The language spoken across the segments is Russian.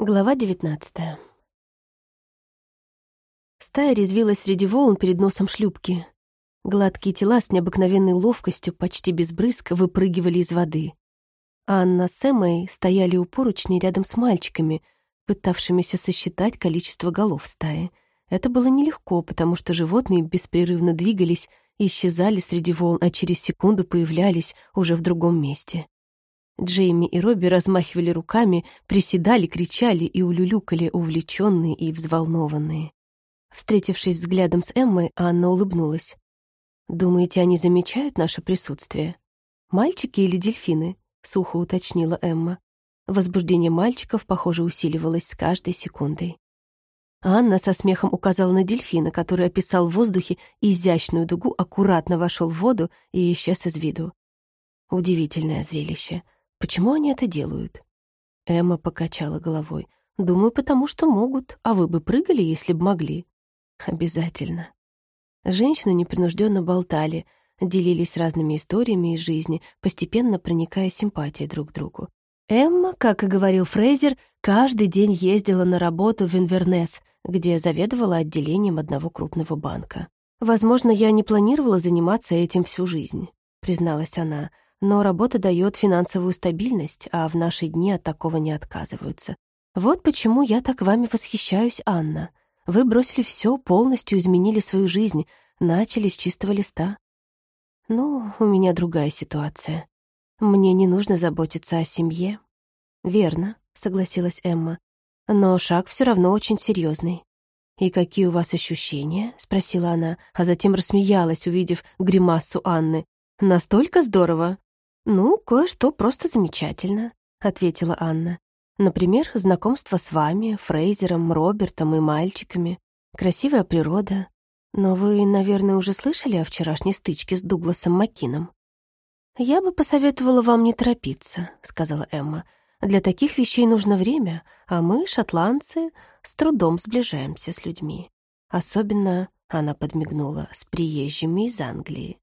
Глава девятнадцатая. Стая резвилась среди волн перед носом шлюпки. Гладкие тела с необыкновенной ловкостью, почти без брызг, выпрыгивали из воды. Анна с Эммой стояли у поручней рядом с мальчиками, пытавшимися сосчитать количество голов стаи. Это было нелегко, потому что животные беспрерывно двигались исчезали среди волн, а через секунду появлялись уже в другом месте. Джейми и Робби размахивали руками, приседали, кричали и улюлюкали, увлеченные и взволнованные. Встретившись взглядом с Эммой, Анна улыбнулась. «Думаете, они замечают наше присутствие? Мальчики или дельфины?» — сухо уточнила Эмма. Возбуждение мальчиков, похоже, усиливалось с каждой секундой. Анна со смехом указала на дельфина, который описал в воздухе изящную дугу, аккуратно вошел в воду и исчез из виду. Удивительное зрелище — Почему они это делают?» Эмма покачала головой. «Думаю, потому что могут. А вы бы прыгали, если бы могли?» «Обязательно». Женщины непринужденно болтали, делились разными историями из жизни, постепенно проникая симпатией друг к другу. Эмма, как и говорил Фрейзер, каждый день ездила на работу в Инвернес, где заведовала отделением одного крупного банка. «Возможно, я не планировала заниматься этим всю жизнь», — призналась она, — но работа дает финансовую стабильность, а в наши дни от такого не отказываются. Вот почему я так вами восхищаюсь, Анна. Вы бросили все, полностью изменили свою жизнь, начали с чистого листа. Ну, у меня другая ситуация. Мне не нужно заботиться о семье. Верно, согласилась Эмма. Но шаг все равно очень серьезный. «И какие у вас ощущения?» — спросила она, а затем рассмеялась, увидев гримасу Анны. «Настолько здорово!» «Ну, кое-что просто замечательно», — ответила Анна. «Например, знакомство с вами, Фрейзером, Робертом и мальчиками. Красивая природа. Но вы, наверное, уже слышали о вчерашней стычке с Дугласом Маккином?» «Я бы посоветовала вам не торопиться», — сказала Эмма. «Для таких вещей нужно время, а мы, шотландцы, с трудом сближаемся с людьми. Особенно, — она подмигнула, — с приезжими из Англии».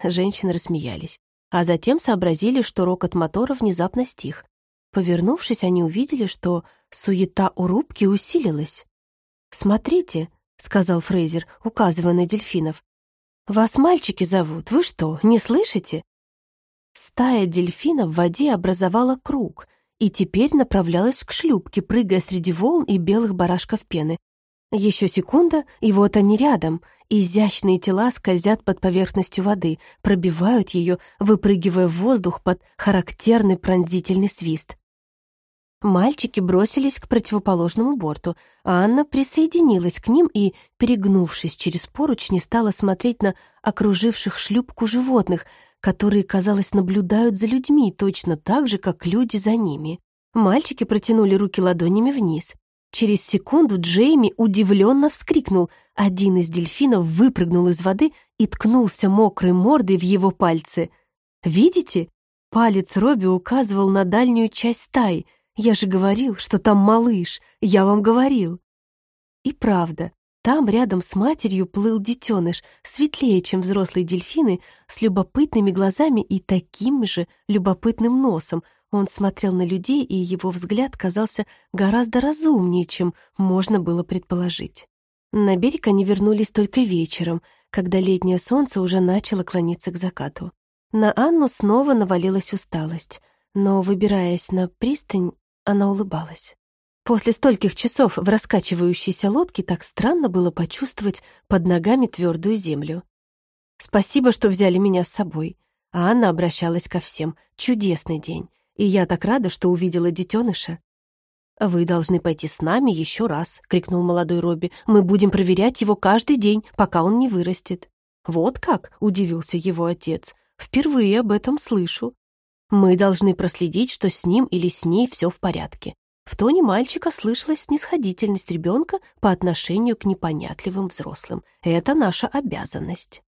Женщины рассмеялись а затем сообразили, что рокот мотора внезапно стих. Повернувшись, они увидели, что суета у рубки усилилась. «Смотрите», — сказал Фрейзер, указывая на дельфинов. «Вас мальчики зовут, вы что, не слышите?» Стая дельфинов в воде образовала круг и теперь направлялась к шлюпке, прыгая среди волн и белых барашков пены. Еще секунда, и вот они рядом. Изящные тела скользят под поверхностью воды, пробивают ее, выпрыгивая в воздух под характерный пронзительный свист. Мальчики бросились к противоположному борту, а Анна присоединилась к ним и, перегнувшись через поручни, стала смотреть на окруживших шлюпку животных, которые, казалось, наблюдают за людьми точно так же, как люди за ними. Мальчики протянули руки ладонями вниз. Через секунду Джейми удивленно вскрикнул. Один из дельфинов выпрыгнул из воды и ткнулся мокрой мордой в его пальцы. «Видите?» Палец Робби указывал на дальнюю часть стаи. «Я же говорил, что там малыш. Я вам говорил». И правда, там рядом с матерью плыл детеныш, светлее, чем взрослые дельфины, с любопытными глазами и таким же любопытным носом — он смотрел на людей, и его взгляд казался гораздо разумнее, чем можно было предположить. На берег они вернулись только вечером, когда летнее солнце уже начало клониться к закату. На Анну снова навалилась усталость, но, выбираясь на пристань, она улыбалась. После стольких часов в раскачивающейся лодке так странно было почувствовать под ногами твердую землю. «Спасибо, что взяли меня с собой». А Анна обращалась ко всем. «Чудесный день и я так рада, что увидела детеныша». «Вы должны пойти с нами еще раз», — крикнул молодой Робби. «Мы будем проверять его каждый день, пока он не вырастет». «Вот как?» — удивился его отец. «Впервые об этом слышу. Мы должны проследить, что с ним или с ней все в порядке». В тоне мальчика слышалась снисходительность ребенка по отношению к непонятливым взрослым. Это наша обязанность.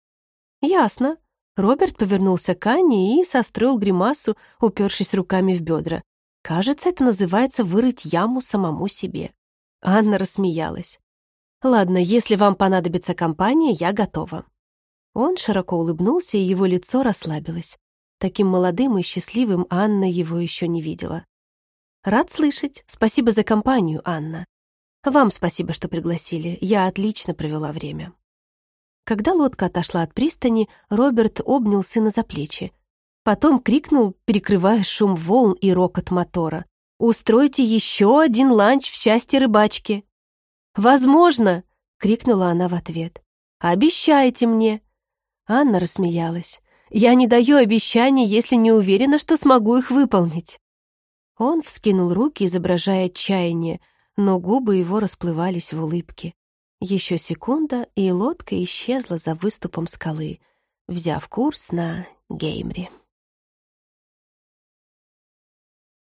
«Ясно», Роберт повернулся к Анне и состроил гримасу, упершись руками в бедра. Кажется, это называется вырыть яму самому себе. Анна рассмеялась. «Ладно, если вам понадобится компания, я готова». Он широко улыбнулся, и его лицо расслабилось. Таким молодым и счастливым Анна его еще не видела. «Рад слышать. Спасибо за компанию, Анна. Вам спасибо, что пригласили. Я отлично провела время». Когда лодка отошла от пристани, Роберт обнял сына за плечи. Потом крикнул, перекрывая шум волн и рокот мотора. «Устройте еще один ланч в счастье рыбачки!» «Возможно!» — крикнула она в ответ. «Обещайте мне!» Анна рассмеялась. «Я не даю обещаний, если не уверена, что смогу их выполнить». Он вскинул руки, изображая отчаяние, но губы его расплывались в улыбке. Еще секунда, и лодка исчезла за выступом скалы, взяв курс на Геймри.